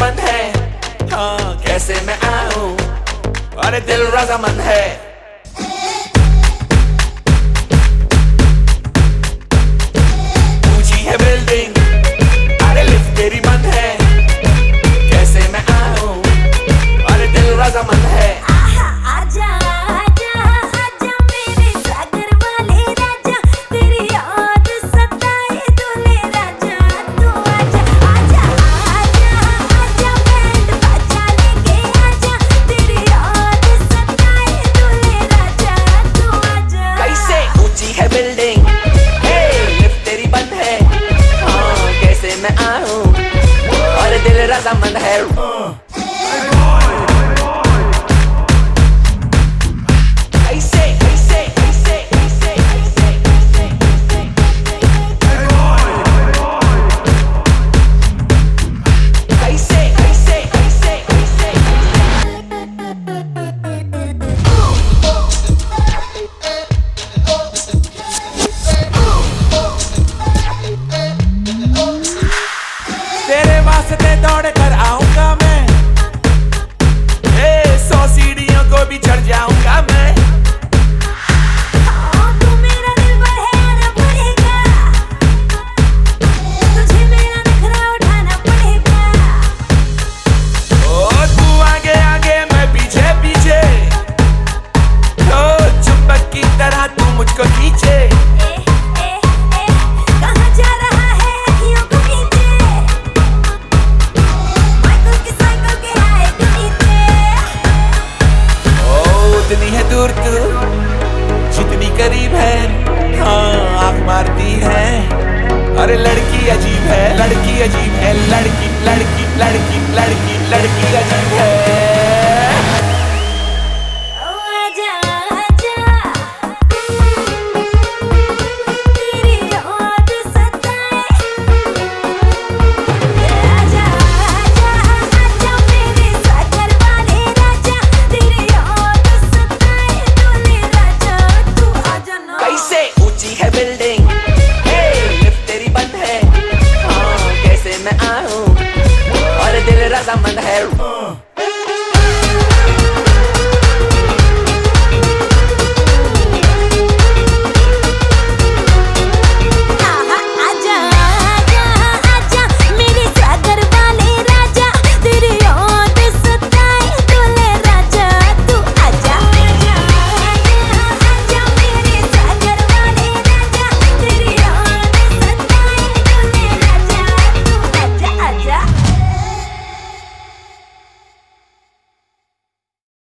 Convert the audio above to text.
मन है। हाँ कैसे मैं आऊँ? अरे दिल रजामंद है। me out. Olha dele, rasa, लड़की अजीब है लड़की अजीब है लड़की लड़की लड़की लड़की लड़की अजीब है। diamond hair